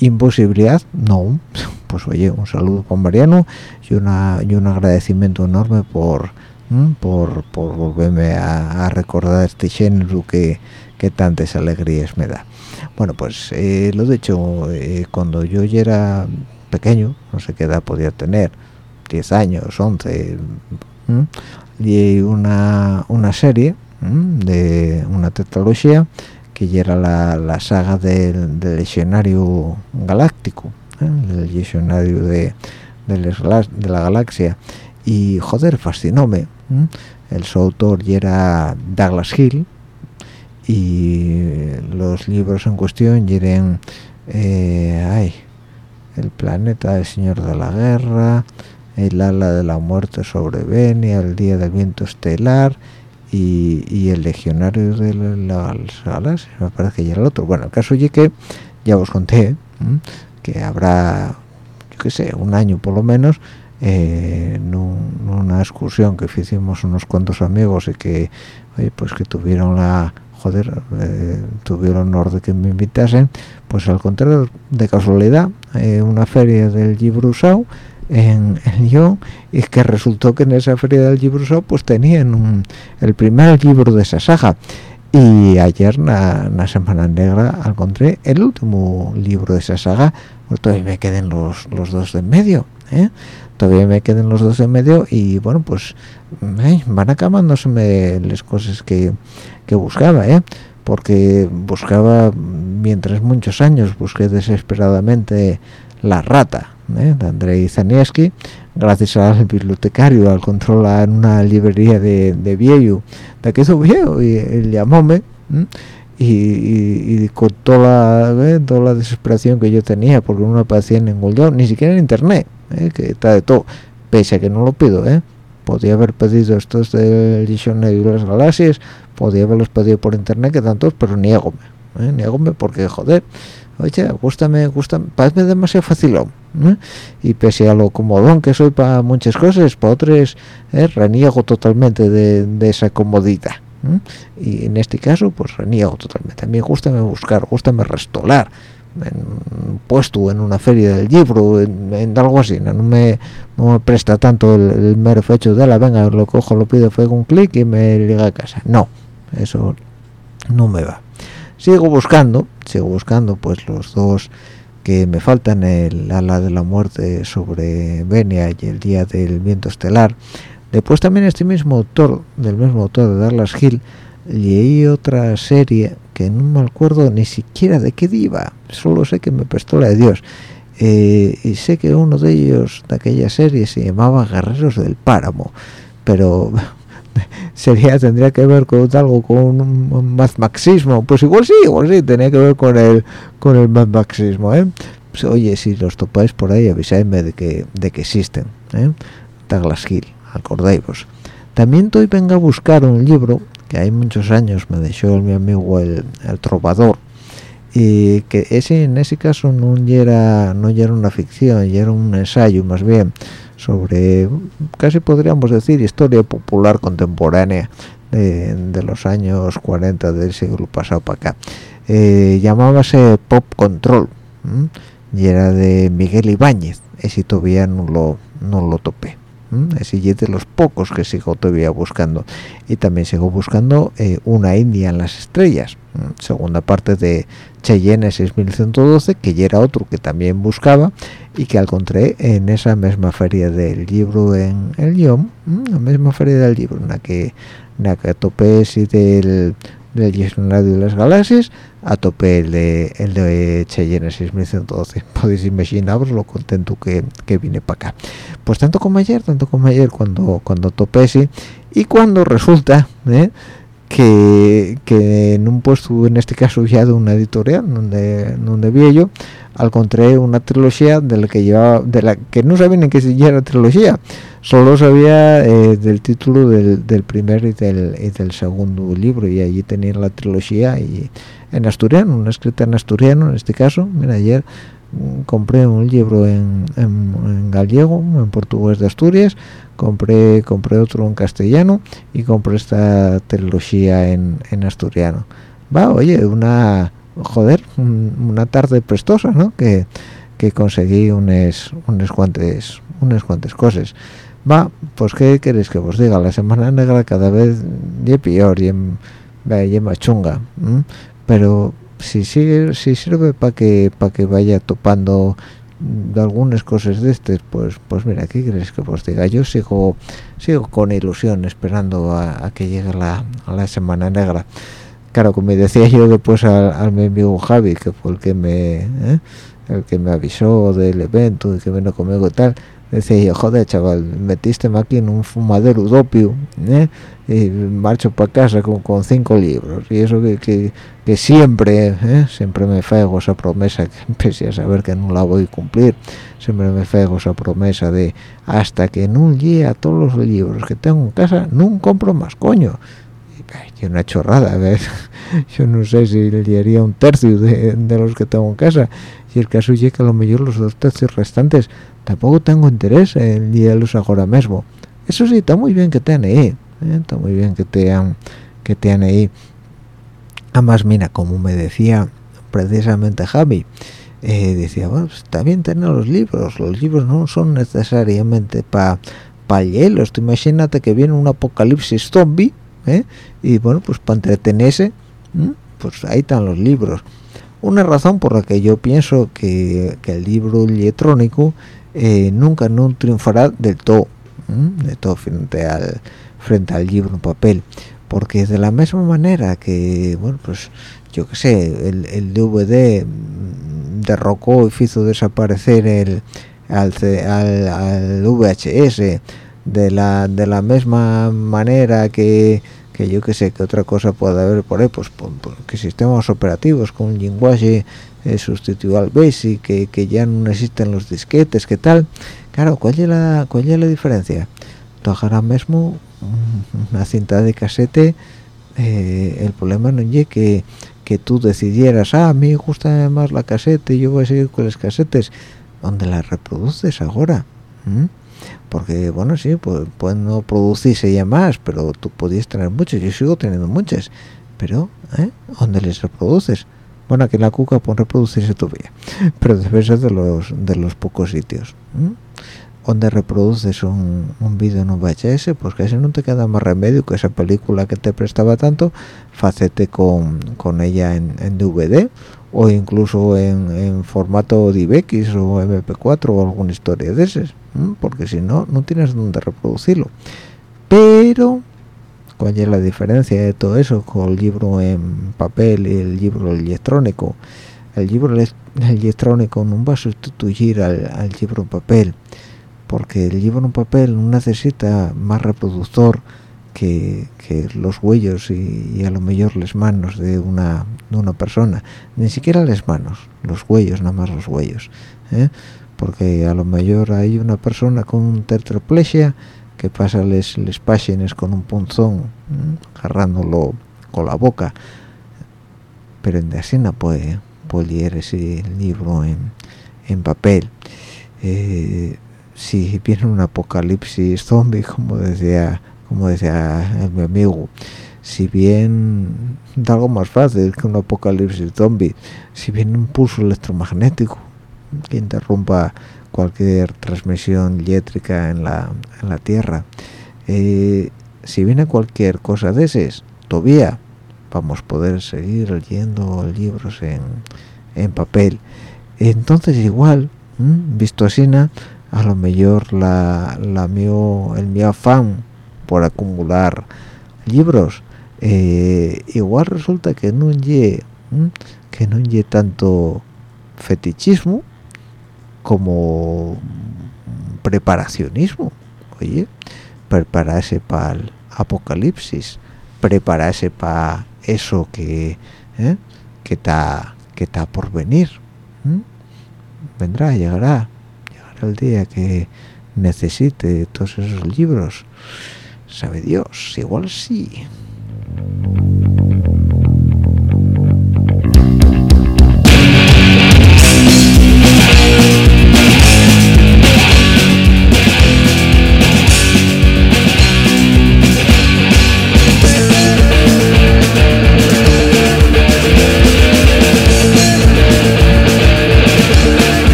Imposibilidad no. Pues oye un saludo con Mariano y una y un agradecimiento enorme por por, por volverme a, recordar este género que, que tantas alegrías me da. Bueno pues eh, lo dicho eh, cuando yo ya era pequeño no sé qué edad podía tener 10 años 11 y una, una serie de una tetralogía que ya era la, la saga del, del legionario galáctico ¿eh? el legionario de, de, la galaxia y joder fascinóme el su autor ya era Douglas Hill y los libros en cuestión eh, ay, el planeta del señor de la guerra el ala de la muerte sobre Venia el día del viento estelar y, el legionario de las galaxias me parece que ya era el otro bueno el caso es que ya os conté que habrá yo qué sé un año por lo menos eh, en, una excursión que hicimos unos cuantos amigos y que oye, pues que tuvieron la joder eh, tuvieron honor de que me invitasen pues al contrario de casualidad eh, una feria del libro usado en, en, Lyon y que resultó que en esa feria del libro usado pues tenían el primer libro de esa saga y ayer en la semana negra encontré el último libro de esa saga pues todavía me queden los, los dos de en medio ¿eh? Todavía me queden los dos en medio y bueno pues van acabándose las cosas que, que buscaba ¿eh? porque buscaba mientras muchos años busqué desesperadamente la rata ¿eh? de Andrei Zanieski gracias al bibliotecario al controlar una librería de, de viejo de que hizo viejo y él llamóme y, con toda la, ¿eh? toda la desesperación que yo tenía porque no aparecía en ningún ni siquiera en internet ¿eh? que está de todo pese a que no lo pido ¿eh? podía haber pedido estos del Dictionary de las Galaxias podía haberlos pedido por internet que tantos pero niégome ¿eh? niégome porque joder oye gustame gustame parece demasiado fácil ¿eh? y pese a lo comodón que soy para muchas cosas para otras ¿eh? reniego totalmente de, esa comodidad y en este caso pues reniego totalmente a mí gustame buscar gustame restolar puesto en una feria del libro en, algo así no me, me presta tanto el, mero hecho de la venga lo cojo lo pido fue un clic y me llega a casa. No eso no me va. Sigo buscando sigo buscando pues los dos que me faltan el ala de la muerte sobre Venia y el día del viento estelar. Después también este mismo autor del mismo autor de Darlas Hill leí otra serie que no me acuerdo ni siquiera de qué iba solo sé que me prestó la de Dios eh, y sé que uno de ellos de aquella serie se llamaba Guerreros del Páramo pero sería tendría que ver con algo con un maxismo pues igual sí igual sí tenía que ver con el con el maxismo ¿eh? pues, oye si los topáis por ahí avisadme de que de que existen ¿eh? Douglas Hill acordáis también estoy venga a buscar un libro hay muchos años me dejó mi amigo el, trovador y que ese en ese caso no era no era una ficción ya era un ensayo más bien sobre casi podríamos decir historia popular contemporánea de, los años 40 del siglo pasado para acá. Eh, llamábase Pop Control y era de Miguel Ibáñez. Ese todavía no lo no lo topé ese es de los pocos que sigo todavía buscando. Y también sigo buscando eh, una India en las estrellas. Segunda parte de Cheyenne 6112 que ya era otro que también buscaba y que encontré en esa misma feria del libro en el Lyon la misma feria del libro en la que en la que topé si del del diccionario de las galaxias a tope el de, el de Cheyenne 6112 podéis imaginaros lo contento que, que vine para acá. Pues tanto como ayer tanto como ayer cuando cuando topé sí. Y cuando resulta ¿eh? Que, que, en un puesto en este caso ya de una editorial donde donde vi yo encontré una trilogía de la que llevaba de la que no sabía ni que se era trilogía solo sabía eh, del título del, del primer y del, y del segundo libro y allí tenía la trilogía y en asturiano una escrita en asturiano en este caso mira ayer compré un libro en, gallego en portugués de Asturias compré compré otro en castellano y compré esta trilogía en, asturiano. Va oye una joder una tarde prestosa no que, que conseguí unas unas cuantas unas cuantas cosas. Va pues qué queréis que os diga la semana negra cada vez es peor y más chunga pero si sigue si sirve para que para que vaya topando de algunas cosas de este pues pues mira qué crees que os diga yo sigo sigo con ilusión esperando a, que llegue la, la semana negra claro como decía yo después al, mi amigo Javi que fue el que me ¿eh? el que me avisó del evento y que vino conmigo y tal decía yo joder chaval metiste aquí en un fumadero dopio ¿eh? y marcho para casa con, con, cinco libros y eso que, que, siempre ¿eh? siempre me fego esa promesa que empecé a saber que no la voy a cumplir siempre me fego esa promesa de hasta que no llegue a todos los libros que tengo en casa no compro más coño y una chorrada ver yo no sé si le haría un tercio de, de, los que tengo en casa y el caso es que a lo mejor los dos tercios restantes tampoco tengo interés en leerlos ahora mismo eso sí está muy bien que estén ahí ¿eh? está muy bien que te que te ahí además mira como me decía precisamente Javi eh, decía bueno pues está bien tener los libros. Los libros no son necesariamente para pa leerlos tú imagínate que viene un apocalipsis zombie ¿eh? y bueno pues para entretenerse pues ahí están los libros. Una razón por la que yo pienso que, que el libro electrónico eh, nunca no triunfará del todo de todo frente al frente al libro en papel porque de la misma manera que bueno pues yo qué sé el, DVD derrocó y hizo desaparecer el al, VHS de la de la misma manera que que yo que sé que otra cosa puede haber por ahí pues, que sistemas operativos con un lenguaje eh, sustituido al BASIC que, que, ya no existen los disquetes que tal claro cuál es la cuál es la diferencia tú ahora mismo una cinta de casete eh, el problema no es que que tú decidieras ah a mí me gusta más la casete yo voy a seguir con las casetes donde la reproduces ahora porque bueno sí pues pueden no producirse ya más pero tú podías tener muchas yo sigo teniendo muchas pero ¿eh? ¿dónde les reproduces? Bueno aquí la cuca pueden reproducirse todavía pero debe ser de los de los pocos sitios donde reproduces un, un vídeo en un VHS pues casi no te queda más remedio que esa película que te prestaba tanto facete con, con ella en, en DVD o incluso en, formato DivX o MP4 o alguna historia de esas porque si no no tienes donde reproducirlo. Pero cuál es la diferencia de todo eso con el libro en papel y el libro electrónico el libro electrónico no va a sustituir al, libro en papel porque el libro en papel no necesita más reproductor que, los huellos y, a lo mejor las manos de una, de una persona ni siquiera las manos los huellos nada más los huellos ¿eh? porque a lo mejor hay una persona con tetraplegia que pasa les, les páginas con un punzón ¿eh? agarrándolo con la boca pero en de así no puede, puede leer ese libro en, en papel eh, si viene un apocalipsis zombie como decía como decía mi amigo si bien da algo más fácil que un apocalipsis zombie si viene un pulso electromagnético que interrumpa cualquier transmisión eléctrica en la, en la tierra. Eh, si viene cualquier cosa de esas todavía vamos a poder seguir leyendo libros en, en papel. Entonces igual visto así a lo mejor la, la mío, el mi afán por acumular libros eh, igual resulta que no hay que no hay tanto fetichismo como preparacionismo oye prepararse para el apocalipsis prepararse para eso que ¿eh? que está que está por venir vendrá llegará llegará el día que necesite todos esos libros sabe Dios, igual sí.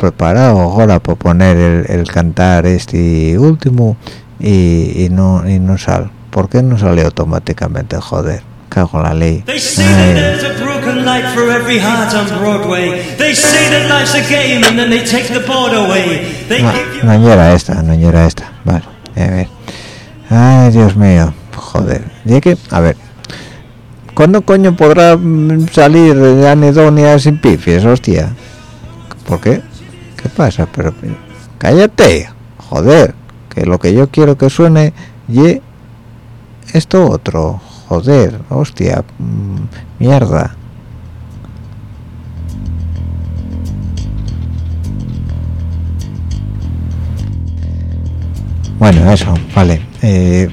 Preparado ahora para poner el, cantar este último y, no y no sale ¿por qué no sale automáticamente joder cago en la ley. No, era esta no era esta vale a ver. Ay Dios mío joder. Y que a ver ¿Cuándo coño podrá salir de anedonia sin pifies, hostia? ¿Por qué? ¿Qué pasa? Pero cállate, joder, que lo que yo quiero que suene y esto otro, joder, hostia, mm, mierda. Bueno, eso, vale. Eh,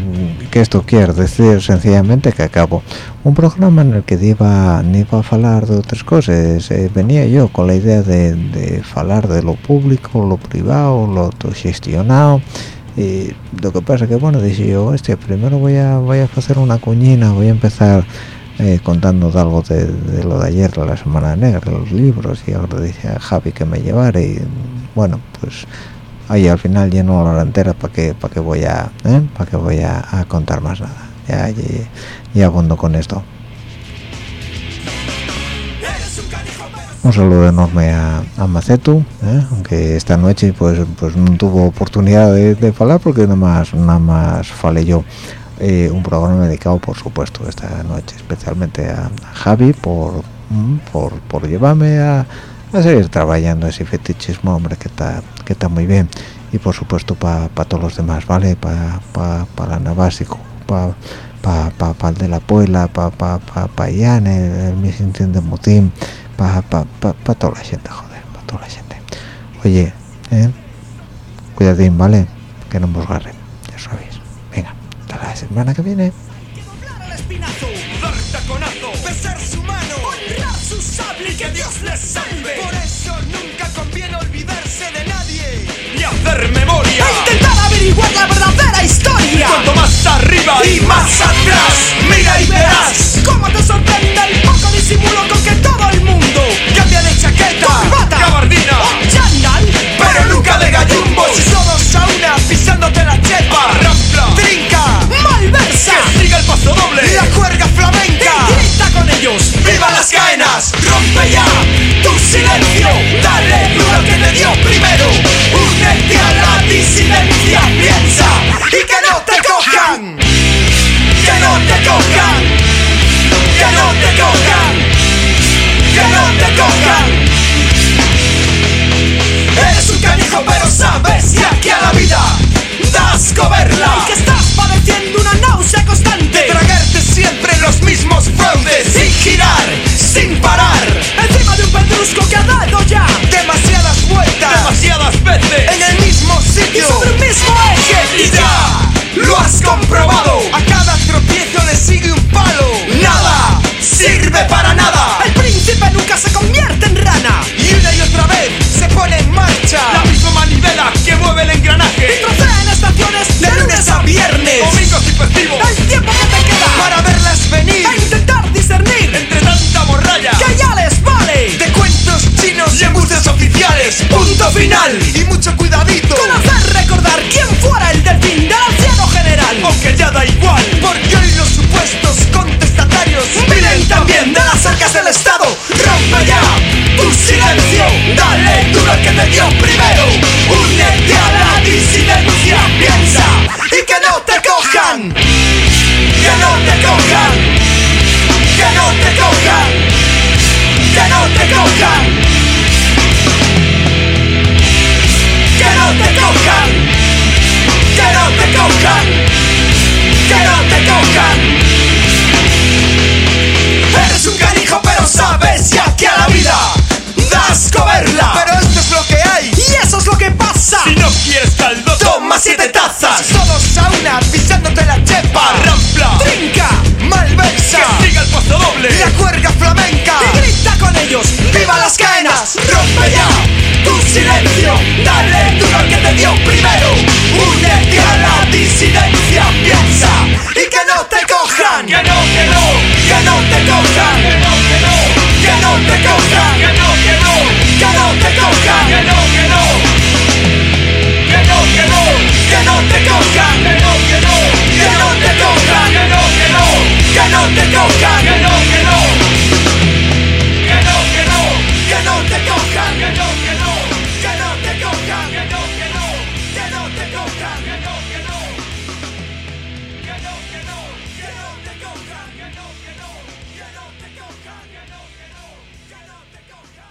que esto quiere decir sencillamente que acabo. Un programa en el que iba iba a hablar de otras cosas eh, venía yo con la idea de, de hablar de lo público lo privado lo autogestionado y lo que pasa que bueno dije yo este primero voy a voy a hacer una cuñina voy a empezar eh, contando algo de, lo de ayer la semana negra los libros y dije a Javi que me llevara y bueno pues ahí al final lleno la hora entera para que para que voy a ¿eh? para que voy a, contar más nada ya y, abondo con esto un saludo enorme a, Macetu ¿eh? aunque esta noche pues pues no tuvo oportunidad de, de hablar porque nada más nada más falé yo eh, un programa dedicado por supuesto esta noche especialmente a, Javi por, por, por llevarme a a seguir trabajando ese fetichismo hombre que está que está muy bien. Y por supuesto para todos los demás vale para pa, pa la básico para pa, pa, el de la puela para pa, pa, pa Ian el, el de Mutín para pa, pa, toda la gente joder para toda la gente. Oye ¿eh? cuidadín vale que no nos agarren ya sabéis. Venga hasta la semana que viene Memoria. E intentar averiguar la verdadera historia. Cuanto más arriba y más atrás, mira y verás cómo te sorprende el poco disimulo con que todo el mundo cambia de chaqueta, corbata, gabardina o chandal. Pero nunca de gallumbos. Todos a una pisándote la chepa. Rampla, trinca, malversa. Que siga el paso doble. La cuerda flamenca. Y grita con ellos. ¡Viva las caenas! ¡Rompe ya tu silencio! ¡Dale duro que te dio primero! ¡Únete a la disidencia! ¡Piensa! ¡Y que no te cojan! ¡Que no te cojan! ¡Que no te cojan! ¡Que no te cojan! Eres un canijo pero sabes y aquí a la vida das coberla Y que estás padeciendo una náusea constante Tragarte siempre los mismos fraudes Sin girar, sin parar Encima de un pedrusco que ha